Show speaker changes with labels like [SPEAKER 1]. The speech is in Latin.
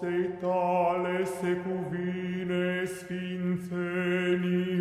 [SPEAKER 1] Sei tale secuvine sfințenii,